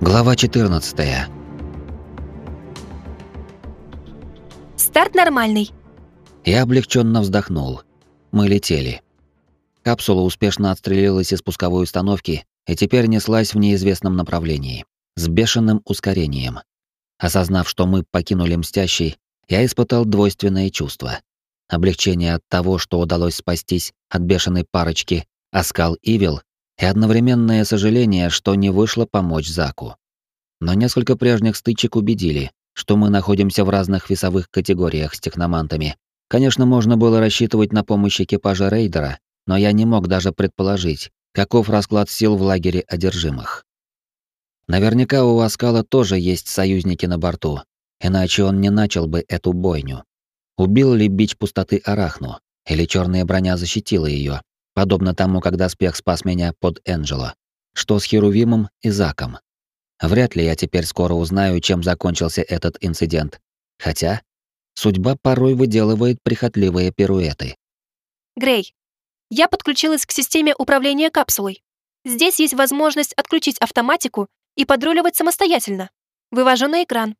Глава 14. Старт нормальный. Я облегченно вздохнул. Мы летели. Капсула успешно отстрелилась из пусковой установки и теперь неслась в неизвестном направлении, с бешеным ускорением. Осознав, что мы покинули Мстящий, я испытал двойственное чувство. Облегчение от того, что удалось спастись от бешеной парочки Аскал Ивил, и одновременное сожаление, что не вышло помочь Заку. Но несколько прежних стычек убедили, что мы находимся в разных весовых категориях с техномантами. Конечно, можно было рассчитывать на помощь экипажа рейдера, но я не мог даже предположить, каков расклад сил в лагере одержимых. Наверняка у Аскала тоже есть союзники на борту, иначе он не начал бы эту бойню. Убил ли бич пустоты Арахну, или черная броня защитила ее, подобно тому, когда Спех спас меня под Энджело. Что с Херувимом и Заком? Вряд ли я теперь скоро узнаю, чем закончился этот инцидент. Хотя судьба порой выделывает прихотливые пируэты. Грей, я подключилась к системе управления капсулой. Здесь есть возможность отключить автоматику и подруливать самостоятельно. Вывожу на экран.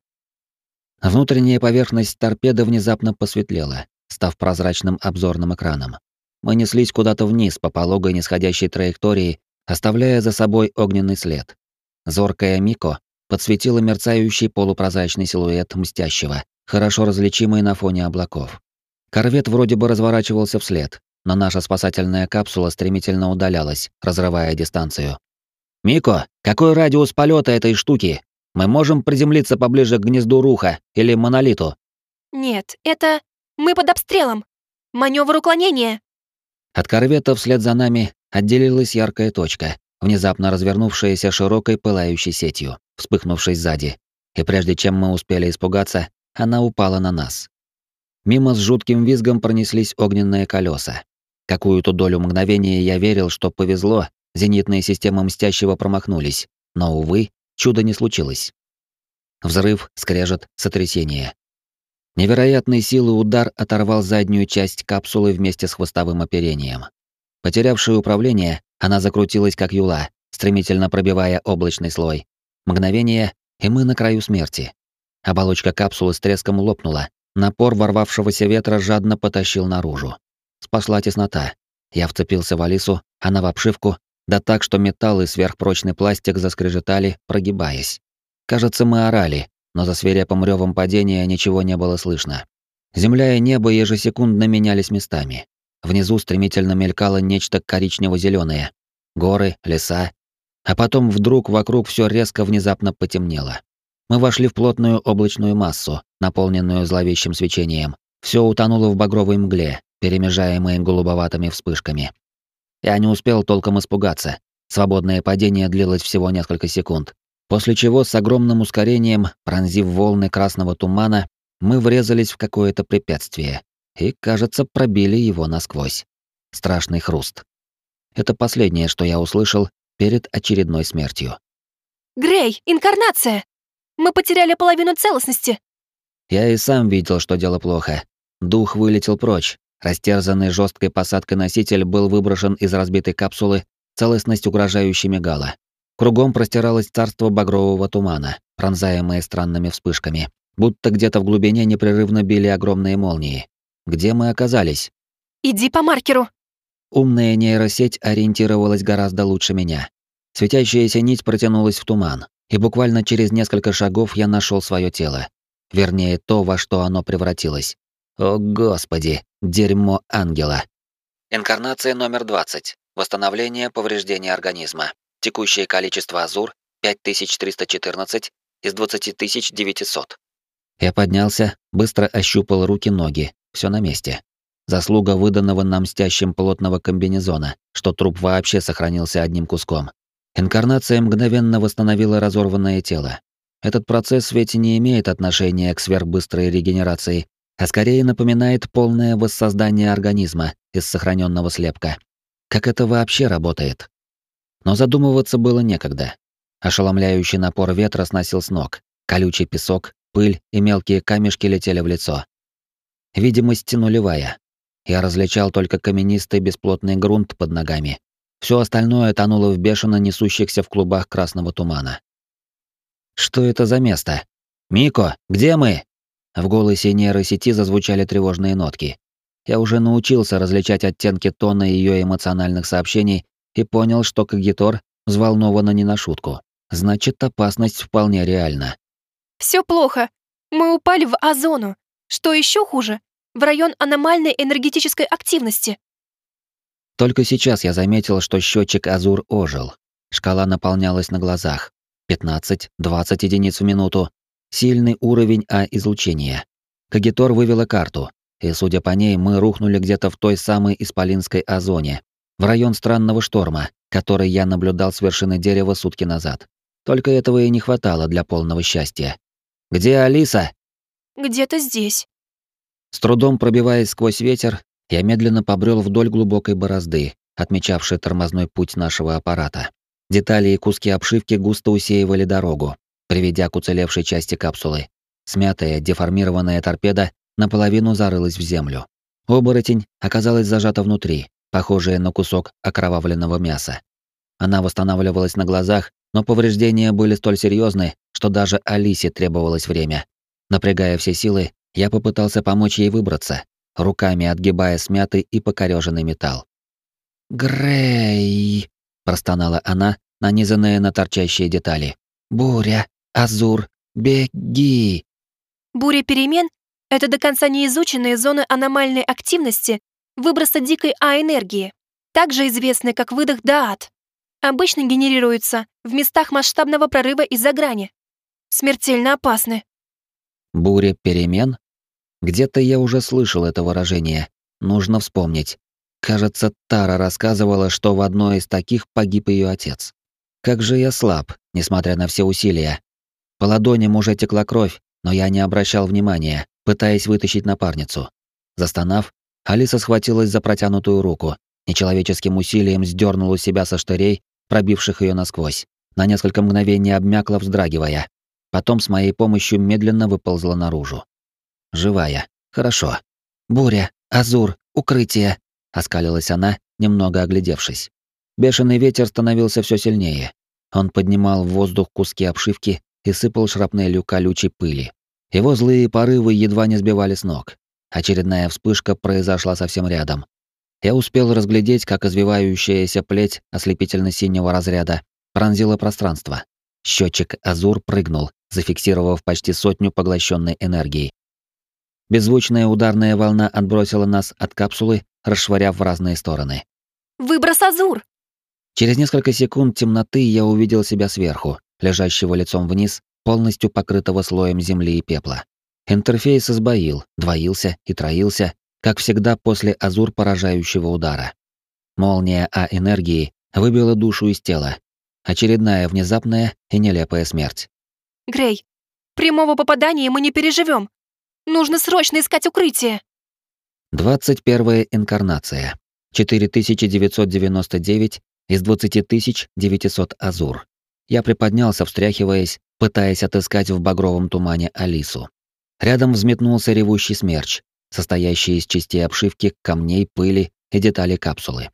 Внутренняя поверхность торпеды внезапно посветлела, став прозрачным обзорным экраном. Мы неслись куда-то вниз по пологой нисходящей траектории, оставляя за собой огненный след. Зоркая Мико подсветила мерцающий полупрозрачный силуэт мстящего, хорошо различимый на фоне облаков. Корвет вроде бы разворачивался вслед, но наша спасательная капсула стремительно удалялась, разрывая дистанцию. «Мико, какой радиус полета этой штуки? Мы можем приземлиться поближе к гнезду Руха или Монолиту?» «Нет, это... Мы под обстрелом. Маневр уклонения». От корвета вслед за нами отделилась яркая точка, внезапно развернувшаяся широкой пылающей сетью, вспыхнувшей сзади. И прежде чем мы успели испугаться, она упала на нас. Мимо с жутким визгом пронеслись огненные колеса. Какую-то долю мгновения я верил, что повезло, зенитные системы Мстящего промахнулись, но, увы, чуда не случилось. Взрыв, скрежет, сотрясение. Невероятной силы удар оторвал заднюю часть капсулы вместе с хвостовым оперением. Потерявшая управление, она закрутилась как юла, стремительно пробивая облачный слой. Мгновение, и мы на краю смерти. Оболочка капсулы с треском лопнула. Напор ворвавшегося ветра жадно потащил наружу. Спасла теснота. Я вцепился в Алису, она в обшивку, да так, что металл и сверхпрочный пластик заскрежетали, прогибаясь. Кажется, мы орали, но за свирепым рёвом падения ничего не было слышно. Земля и небо ежесекундно менялись местами. Внизу стремительно мелькало нечто коричнево зеленое Горы, леса. А потом вдруг вокруг все резко внезапно потемнело. Мы вошли в плотную облачную массу, наполненную зловещим свечением. Все утонуло в багровой мгле, перемежаемой голубоватыми вспышками. Я не успел толком испугаться. Свободное падение длилось всего несколько секунд. После чего с огромным ускорением, пронзив волны красного тумана, мы врезались в какое-то препятствие и, кажется, пробили его насквозь. Страшный хруст. Это последнее, что я услышал перед очередной смертью. «Грей, инкарнация! Мы потеряли половину целостности!» Я и сам видел, что дело плохо. Дух вылетел прочь. Растерзанный жесткой посадкой носитель был выброшен из разбитой капсулы, целостность угрожающе мигала. Кругом простиралось царство багрового тумана, пронзаемое странными вспышками, будто где-то в глубине непрерывно били огромные молнии. Где мы оказались? «Иди по маркеру!» Умная нейросеть ориентировалась гораздо лучше меня. Светящаяся нить протянулась в туман, и буквально через несколько шагов я нашел свое тело. Вернее, то, во что оно превратилось. О, Господи, дерьмо ангела. Инкарнация номер 20. Восстановление повреждения организма. Текущее количество азур 5314 из 20900. Я поднялся, быстро ощупал руки-ноги, все на месте. Заслуга выданного нам мстящим плотного комбинезона, что труп вообще сохранился одним куском. Инкарнация мгновенно восстановила разорванное тело. Этот процесс ведь не имеет отношения к сверхбыстрой регенерации, а скорее напоминает полное воссоздание организма из сохраненного слепка. Как это вообще работает? Но задумываться было некогда. Ошеломляющий напор ветра сносил с ног. Колючий песок, пыль и мелкие камешки летели в лицо. Видимость нулевая. Я различал только каменистый бесплотный грунт под ногами. Все остальное тонуло в бешено несущихся в клубах красного тумана. Что это за место? Мико, где мы? В голосе нейросети зазвучали тревожные нотки. Я уже научился различать оттенки тона ее эмоциональных сообщений и понял, что Кагитор взволнована не на шутку. Значит, опасность вполне реальна. Все плохо. Мы упали в озону. Что еще хуже, в район аномальной энергетической активности. Только сейчас я заметил, что счетчик Азур ожил. Шкала наполнялась на глазах. 15-20 единиц в минуту. Сильный уровень А-излучения. Кагитор вывела карту, и, судя по ней, мы рухнули где-то в той самой Исполинской озоне, в район странного шторма, который я наблюдал с вершины дерева сутки назад. Только этого и не хватало для полного счастья. «Где Алиса?» «Где-то здесь». С трудом пробиваясь сквозь ветер, я медленно побрел вдоль глубокой борозды, отмечавшей тормозной путь нашего аппарата. Детали и куски обшивки густо усеивали дорогу, приведя к уцелевшей части капсулы. Смятая, деформированная торпеда наполовину зарылась в землю. Оборотень оказалась зажата внутри, похожая на кусок окровавленного мяса. Она восстанавливалась на глазах, но повреждения были столь серьезны, что даже Алисе требовалось время. Напрягая все силы, я попытался помочь ей выбраться, руками отгибая смятый и покореженный металл. «Грей!» — простонала она, нанизанная на торчащие детали. «Буря! Азур! Беги!» Буря перемен — это до конца неизученные зоны аномальной активности выброса дикой А-энергии, также известны как выдох Даат. Обычно генерируются в местах масштабного прорыва из-за грани. Смертельно опасны. Буря перемен? Где-то я уже слышал это выражение. Нужно вспомнить. Кажется, Тара рассказывала, что в одной из таких погиб ее отец. Как же я слаб, несмотря на все усилия. По ладоням уже текла кровь, но я не обращал внимания, пытаясь вытащить напарницу. Застонав, Алиса схватилась за протянутую руку, нечеловеческим усилием сдернула себя со штырей, пробивших ее насквозь. На несколько мгновений обмякла, вздрагивая. Потом с моей помощью медленно выползла наружу. Живая. Хорошо. Буря, Азур, укрытие, оскалилась она, немного оглядевшись. Бешеный ветер становился все сильнее. Он поднимал в воздух куски обшивки и сыпал шрапнелью колючей пыли. Его злые порывы едва не сбивали с ног. Очередная вспышка произошла совсем рядом. Я успел разглядеть, как извивающаяся плеть ослепительно-синего разряда пронзила пространство. Счетчик Азур прыгнул, зафиксировав почти сотню поглощенной энергии. Беззвучная ударная волна отбросила нас от капсулы, расшвыряв в разные стороны. «Выброс Азур!» Через несколько секунд темноты я увидел себя сверху, лежащего лицом вниз, полностью покрытого слоем земли и пепла. Интерфейс сбоил, двоился и троился, как всегда после азур поражающего удара. Молния А-энергии выбила душу из тела. Очередная внезапная и нелепая смерть. «Грей, прямого попадания мы не переживем. Нужно срочно искать укрытие!» 21 инкарнация. 4999 из 20900 азур. Я приподнялся, встряхиваясь, пытаясь отыскать в багровом тумане Алису. Рядом взметнулся ревущий смерч, состоящий из частей обшивки, камней, пыли и деталей капсулы.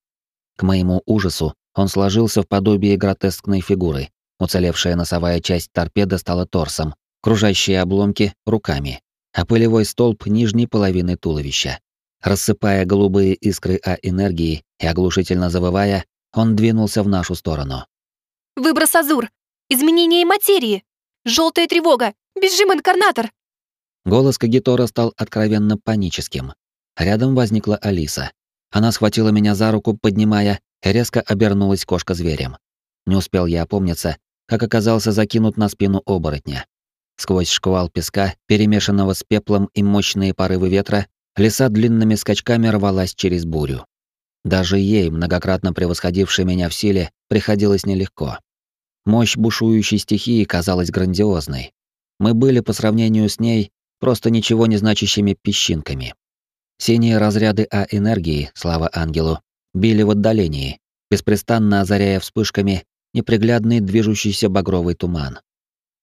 К моему ужасу он сложился в подобие гротескной фигуры. Уцелевшая носовая часть торпеды стала торсом, кружащие обломки — руками, а пылевой столб — нижней половины туловища. Рассыпая голубые искры А-энергии и оглушительно завывая, он двинулся в нашу сторону. «Выброс Азур! Изменение материи! Желтая тревога! Бежим, инкарнатор!» Голос Кагитора стал откровенно паническим. Рядом возникла Алиса. Она схватила меня за руку, поднимая, и резко обернулась кошка зверем. Не успел я опомниться, как оказался закинут на спину оборотня. Сквозь шквал песка, перемешанного с пеплом и мощные порывы ветра, леса длинными скачками рвалась через бурю. Даже ей, многократно превосходившей меня в силе, приходилось нелегко. Мощь бушующей стихии казалась грандиозной. Мы были по сравнению с ней просто ничего не значащими песчинками. Синие разряды А-энергии, слава ангелу, били в отдалении, беспрестанно озаряя вспышками неприглядный движущийся багровый туман.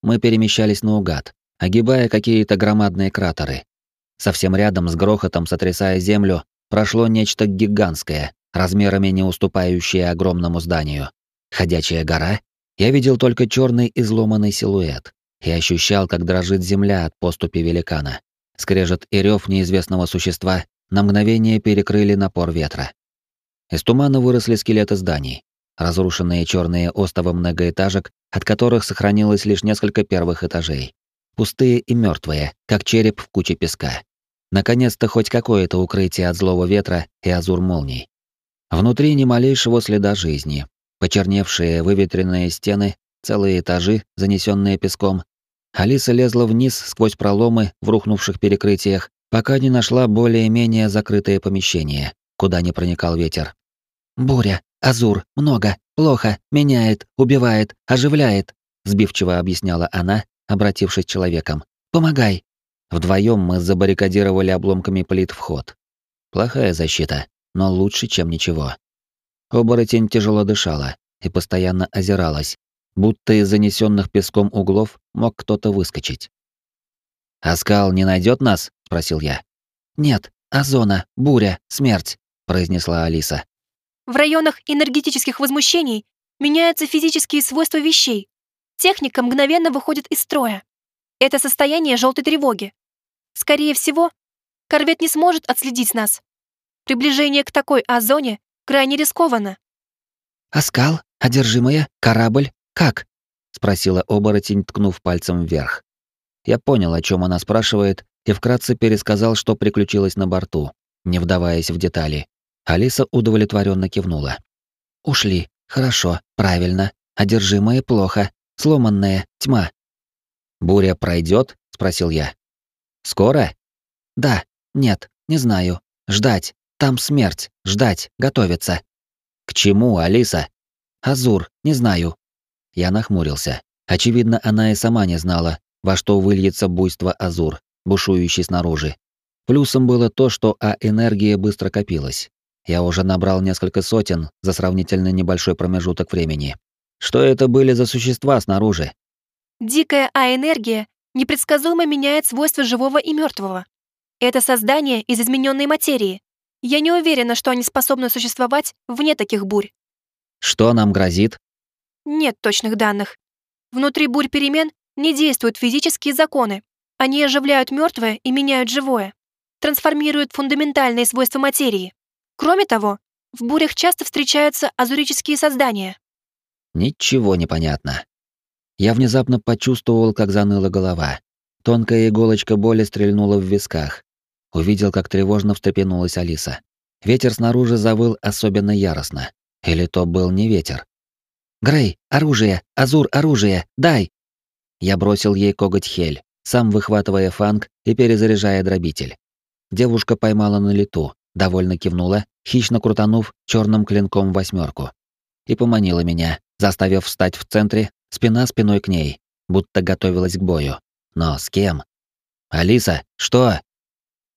Мы перемещались наугад, огибая какие-то громадные кратеры. Совсем рядом с грохотом сотрясая землю, прошло нечто гигантское, размерами не уступающее огромному зданию. Ходячая гора? Я видел только черный изломанный силуэт. И ощущал, как дрожит земля от поступи великана. Скрежет и рев неизвестного существа на мгновение перекрыли напор ветра. Из тумана выросли скелеты зданий, разрушенные черные остовы многоэтажек, от которых сохранилось лишь несколько первых этажей. Пустые и мертвые, как череп в куче песка. Наконец-то хоть какое-то укрытие от злого ветра и азур молний. Внутри ни малейшего следа жизни. Почерневшие выветренные стены, целые этажи, занесенные песком. Алиса лезла вниз сквозь проломы в рухнувших перекрытиях, пока не нашла более-менее закрытое помещение, куда не проникал ветер. «Буря, Азур, много, плохо, меняет, убивает, оживляет», сбивчиво объясняла она, обратившись человеком. «Помогай!» Вдвоем мы забаррикадировали обломками плит вход. Плохая защита, но лучше, чем ничего. Оборотень тяжело дышала и постоянно озиралась, будто из занесенных песком углов мог кто-то выскочить. «Аскал не найдет нас?» — спросил я. «Нет, Озона, буря, смерть», — произнесла Алиса. «В районах энергетических возмущений меняются физические свойства вещей. Техника мгновенно выходит из строя. Это состояние желтой тревоги. Скорее всего, корвет не сможет отследить нас. Приближение к такой озоне крайне рискованно. «Аскал? Одержимая? Корабль? Как?» — спросила оборотень, ткнув пальцем вверх. Я понял, о чем она спрашивает, и вкратце пересказал, что приключилось на борту, не вдаваясь в детали. Алиса удовлетворенно кивнула. «Ушли. Хорошо. Правильно. Одержимые плохо. Сломанная. Тьма». «Буря пройдет? спросил я. Скоро? Да, нет, не знаю. Ждать. Там смерть. Ждать. Готовиться. К чему, Алиса? Азур, не знаю. Я нахмурился. Очевидно, она и сама не знала, во что выльется буйство Азур, бушующий снаружи. Плюсом было то, что А-энергия быстро копилась. Я уже набрал несколько сотен за сравнительно небольшой промежуток времени. Что это были за существа снаружи? Дикая А-энергия непредсказуемо меняет свойства живого и мертвого. Это создание из измененной материи. Я не уверена, что они способны существовать вне таких бурь. Что нам грозит? Нет точных данных. Внутри бурь перемен не действуют физические законы. Они оживляют мертвое и меняют живое. Трансформируют фундаментальные свойства материи. Кроме того, в бурях часто встречаются азурические создания. Ничего не понятно. Я внезапно почувствовал, как заныла голова. Тонкая иголочка боли стрельнула в висках. Увидел, как тревожно встрепенулась Алиса. Ветер снаружи завыл особенно яростно. Или то был не ветер. «Грей, оружие! Азур, оружие! Дай!» Я бросил ей коготь Хель, сам выхватывая фанг и перезаряжая дробитель. Девушка поймала на лету, довольно кивнула, хищно крутанув черным клинком восьмерку, и поманила меня, заставив встать в центре спина спиной к ней, будто готовилась к бою. Но с кем? «Алиса, что?»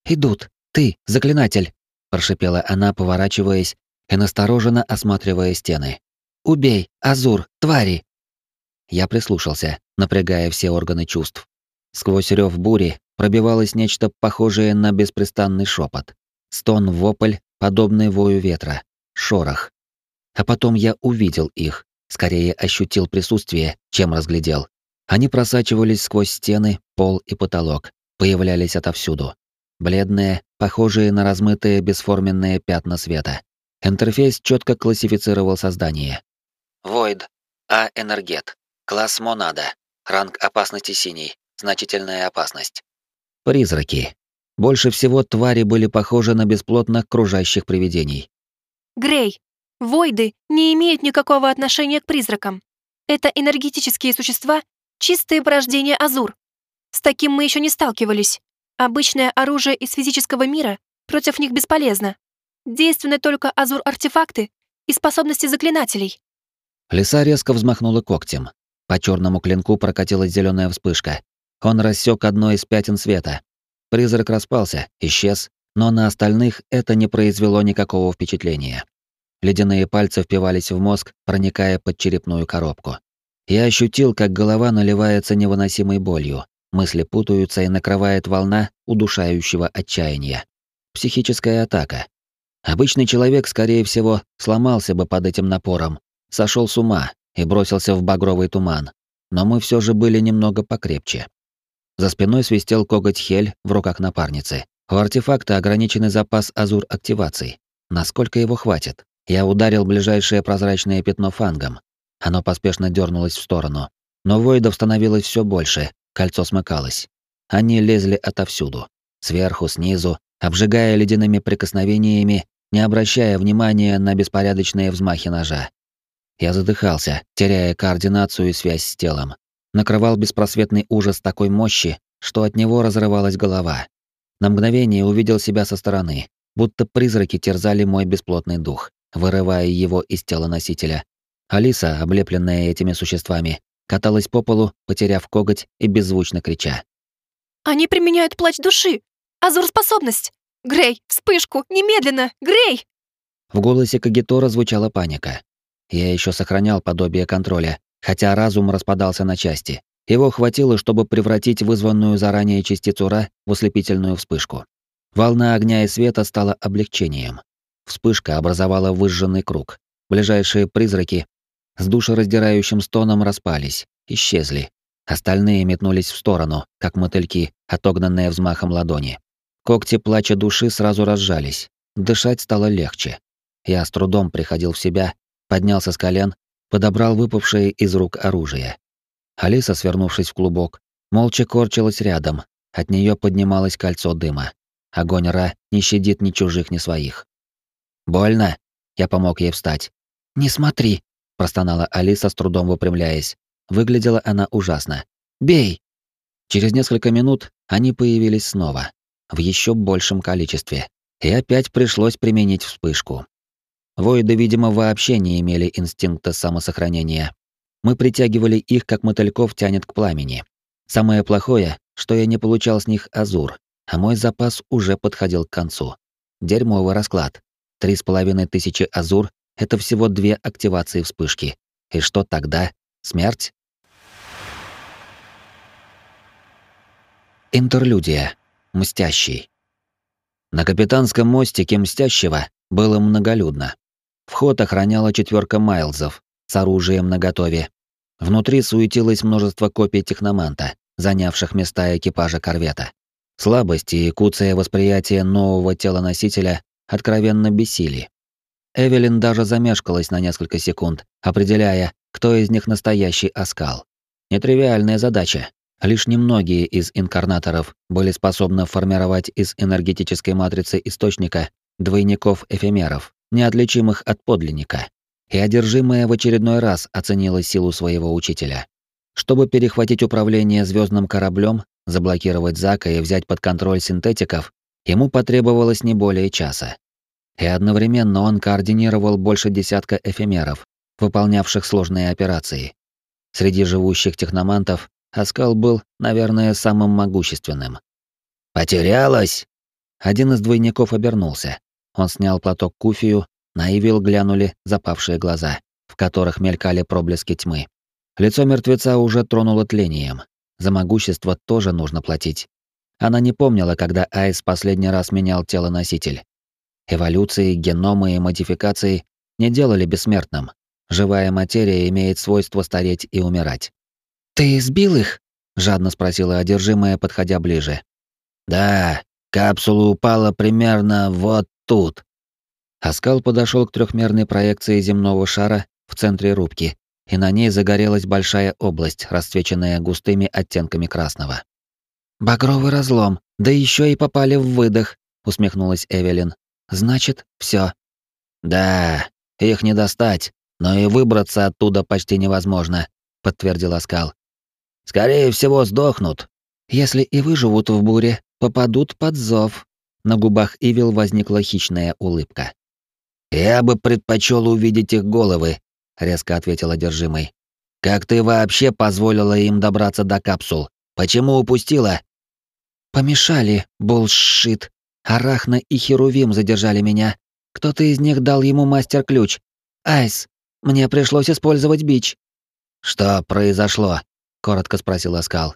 «Идут. Ты, заклинатель!» — прошипела она, поворачиваясь и настороженно осматривая стены. «Убей! Азур! Твари!» Я прислушался, напрягая все органы чувств. Сквозь рев бури пробивалось нечто похожее на беспрестанный шепот. Стон-вопль, подобный вою ветра. Шорох. А потом я увидел их, скорее ощутил присутствие, чем разглядел. Они просачивались сквозь стены, пол и потолок, появлялись отовсюду. Бледные, похожие на размытые бесформенные пятна света. Интерфейс четко классифицировал создание. Void. А. Энергет. Класс Монада. Ранг опасности синий. Значительная опасность. Призраки. Больше всего твари были похожи на бесплотных кружащих привидений. Грей, Войды не имеют никакого отношения к призракам. Это энергетические существа, чистые порождения Азур. С таким мы еще не сталкивались. Обычное оружие из физического мира против них бесполезно. Действенны только Азур-артефакты и способности заклинателей. Лиса резко взмахнула когтем. По черному клинку прокатилась зеленая вспышка. Он рассек одно из пятен света. Призрак распался, исчез, но на остальных это не произвело никакого впечатления. Ледяные пальцы впивались в мозг, проникая под черепную коробку. Я ощутил, как голова наливается невыносимой болью, мысли путаются и накрывает волна удушающего отчаяния. Психическая атака. Обычный человек, скорее всего, сломался бы под этим напором, сошел с ума и бросился в багровый туман. но мы все же были немного покрепче. За спиной свистел коготь Хель в руках напарницы. У артефакта ограниченный запас азур активаций. Насколько его хватит? Я ударил ближайшее прозрачное пятно фангом. Оно поспешно дернулось в сторону. Но воидов становилось все больше, кольцо смыкалось. Они лезли отовсюду. Сверху, снизу, обжигая ледяными прикосновениями, не обращая внимания на беспорядочные взмахи ножа. Я задыхался, теряя координацию и связь с телом. Накрывал беспросветный ужас такой мощи, что от него разрывалась голова. На мгновение увидел себя со стороны, будто призраки терзали мой бесплотный дух, вырывая его из тела носителя. Алиса, облепленная этими существами, каталась по полу, потеряв коготь и беззвучно крича. «Они применяют плач души! Азур-способность! Грей, вспышку! Немедленно! Грей!» В голосе Кагитора звучала паника. Я еще сохранял подобие контроля, хотя разум распадался на части. Его хватило, чтобы превратить вызванную заранее частицу Ра в ослепительную вспышку. Волна огня и света стала облегчением. Вспышка образовала выжженный круг. Ближайшие призраки с душераздирающим стоном распались, исчезли. Остальные метнулись в сторону, как мотыльки, отогнанные взмахом ладони. Когти плача души сразу разжались. Дышать стало легче. Я с трудом приходил в себя, поднялся с колен, подобрал выпавшее из рук оружие. Алиса, свернувшись в клубок, молча корчилась рядом, от нее поднималось кольцо дыма. Огонь Ра не щадит ни чужих, ни своих. «Больно?» Я помог ей встать. «Не смотри», — простонала Алиса, с трудом выпрямляясь. Выглядела она ужасно. «Бей!» Через несколько минут они появились снова, в еще большем количестве, и опять пришлось применить вспышку. Воиды, видимо, вообще не имели инстинкта самосохранения, мы притягивали их, как мотыльков тянет к пламени. Самое плохое, что я не получал с них азур, а мой запас уже подходил к концу. Дерьмовый расклад. Три с половиной тысячи азур — это всего две активации вспышки. И что тогда? Смерть? Интерлюдия. Мстящий. На капитанском мостике Мстящего было многолюдно. Вход охраняла четверка Майлзов, с оружием наготове. Внутри суетилось множество копий техноманта, занявших места экипажа корвета. Слабости и куцое восприятие нового тела носителя откровенно бесили. Эвелин даже замешкалась на несколько секунд, определяя, кто из них настоящий оскал. Нетривиальная задача. Лишь немногие из инкарнаторов были способны формировать из энергетической матрицы источника двойников-эфемеров, неотличимых от подлинника и одержимая в очередной раз оценила силу своего учителя. Чтобы перехватить управление звездным кораблем, заблокировать Зака и взять под контроль синтетиков, ему потребовалось не более часа. И одновременно он координировал больше десятка эфемеров, выполнявших сложные операции. Среди живущих техномантов Аскал был, наверное, самым могущественным. «Потерялась?» Один из двойников обернулся. Он снял платок куфию на Ивил глянули запавшие глаза, в которых мелькали проблески тьмы. Лицо мертвеца уже тронуло тлением. За могущество тоже нужно платить. Она не помнила, когда Айс последний раз менял тело-носитель. Эволюции, геномы и модификации не делали бессмертным. Живая материя имеет свойство стареть и умирать. «Ты сбил их?» — жадно спросила одержимая, подходя ближе. «Да, капсула упала примерно вот тут», Аскал подошел к трехмерной проекции земного шара в центре рубки, и на ней загорелась большая область, расцвеченная густыми оттенками красного. «Багровый разлом, да еще и попали в выдох», — усмехнулась Эвелин. «Значит, все. «Да, их не достать, но и выбраться оттуда почти невозможно», — подтвердил Аскал. «Скорее всего, сдохнут». «Если и выживут в буре, попадут под зов». На губах Ивил возникла хищная улыбка. «Я бы предпочел увидеть их головы», — резко ответил одержимый. «Как ты вообще позволила им добраться до капсул? Почему упустила?» «Помешали, булшит. Арахна и Херувим задержали меня. Кто-то из них дал ему мастер-ключ. Айс, мне пришлось использовать бич». «Что произошло?» — коротко спросил Аскал.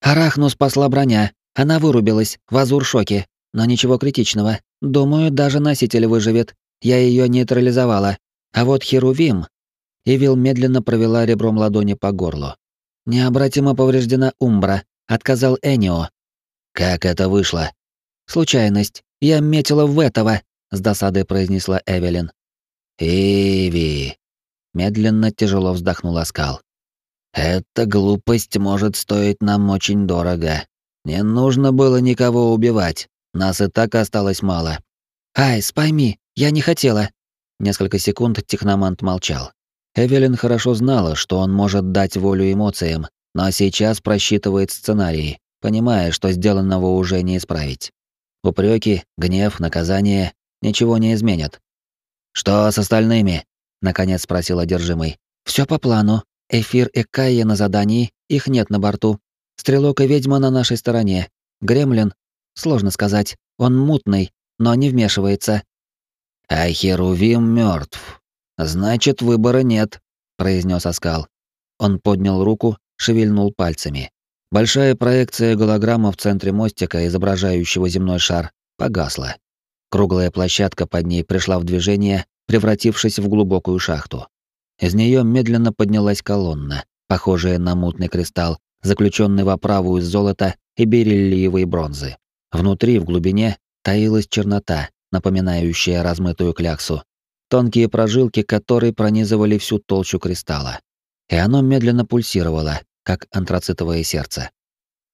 «Арахну спасла броня. Она вырубилась, в азур-шоке. Но ничего критичного. Думаю, даже носитель выживет. Я ее нейтрализовала. А вот Херувим... Ивил медленно провела ребром ладони по горлу. Необратимо повреждена Умбра. Отказал Энио. Как это вышло? Случайность. Я метила в этого, с досадой произнесла Эвелин. Иви. Медленно тяжело вздохнул Аскал. Эта глупость может стоить нам очень дорого. Не нужно было никого убивать. Нас и так осталось мало. Айс, пойми, я не хотела. Несколько секунд техномант молчал. Эвелин хорошо знала, что он может дать волю эмоциям, но сейчас просчитывает сценарии, понимая, что сделанного уже не исправить. Упреки, гнев, наказание ничего не изменят. «Что с остальными?» — наконец спросил одержимый. Все по плану. Эфир и Кайя на задании, их нет на борту. Стрелок и ведьма на нашей стороне. Гремлин, сложно сказать, он мутный, но не вмешивается. А Херувим мертв. Значит, выбора нет, произнес Аскал. Он поднял руку, шевельнул пальцами. Большая проекция голограмма в центре мостика, изображающего земной шар, погасла. Круглая площадка под ней пришла в движение, превратившись в глубокую шахту. Из нее медленно поднялась колонна, похожая на мутный кристалл, заключенный в оправу из золота и бериллиевой бронзы. Внутри, в глубине, таилась чернота, напоминающая размытую кляксу, тонкие прожилки которой пронизывали всю толщу кристалла. И оно медленно пульсировало, как антрацитовое сердце.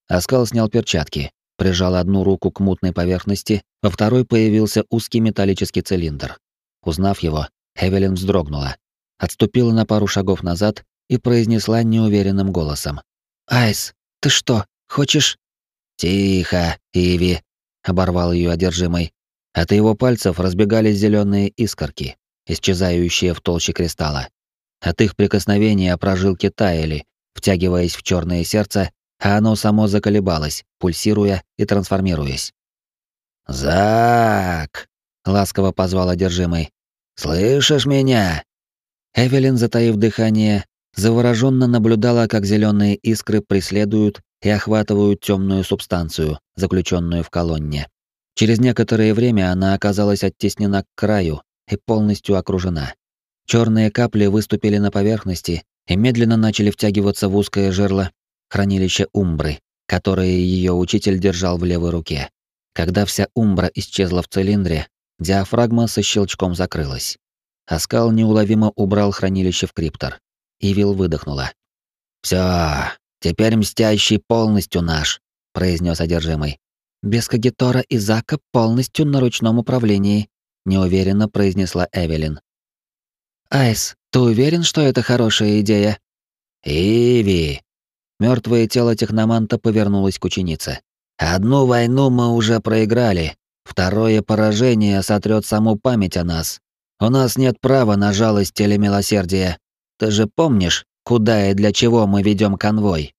Оскал снял перчатки, прижал одну руку к мутной поверхности, во второй появился узкий металлический цилиндр. Узнав его, Эвелин вздрогнула, отступила на пару шагов назад и произнесла неуверенным голосом. «Айс, ты что, хочешь...» «Тихо, Иви», — оборвал ее одержимый. От его пальцев разбегались зеленые искорки, исчезающие в толще кристалла. От их прикосновения прожилки таяли, втягиваясь в черное сердце, а оно само заколебалось, пульсируя и трансформируясь. «Зак!» — ласково позвал одержимый. «Слышишь меня?» Эвелин, затаив дыхание, завороженно наблюдала, как зеленые искры преследуют и охватывают темную субстанцию, заключенную в колонне. Через некоторое время она оказалась оттеснена к краю и полностью окружена. Черные капли выступили на поверхности и медленно начали втягиваться в узкое жерло хранилища Умбры, которое ее учитель держал в левой руке. Когда вся Умбра исчезла в цилиндре, диафрагма со щелчком закрылась. Аскал неуловимо убрал хранилище в криптор. Ивил выдохнула. «Всё, теперь мстящий полностью наш», — произнес одержимый. «Без Кагитора и Зака полностью на ручном управлении», — неуверенно произнесла Эвелин. «Айс, ты уверен, что это хорошая идея?» «Иви!» Мертвое тело техноманта повернулось к ученице. «Одну войну мы уже проиграли. Второе поражение сотрет саму память о нас. У нас нет права на жалость или милосердие. Ты же помнишь, куда и для чего мы ведем конвой?»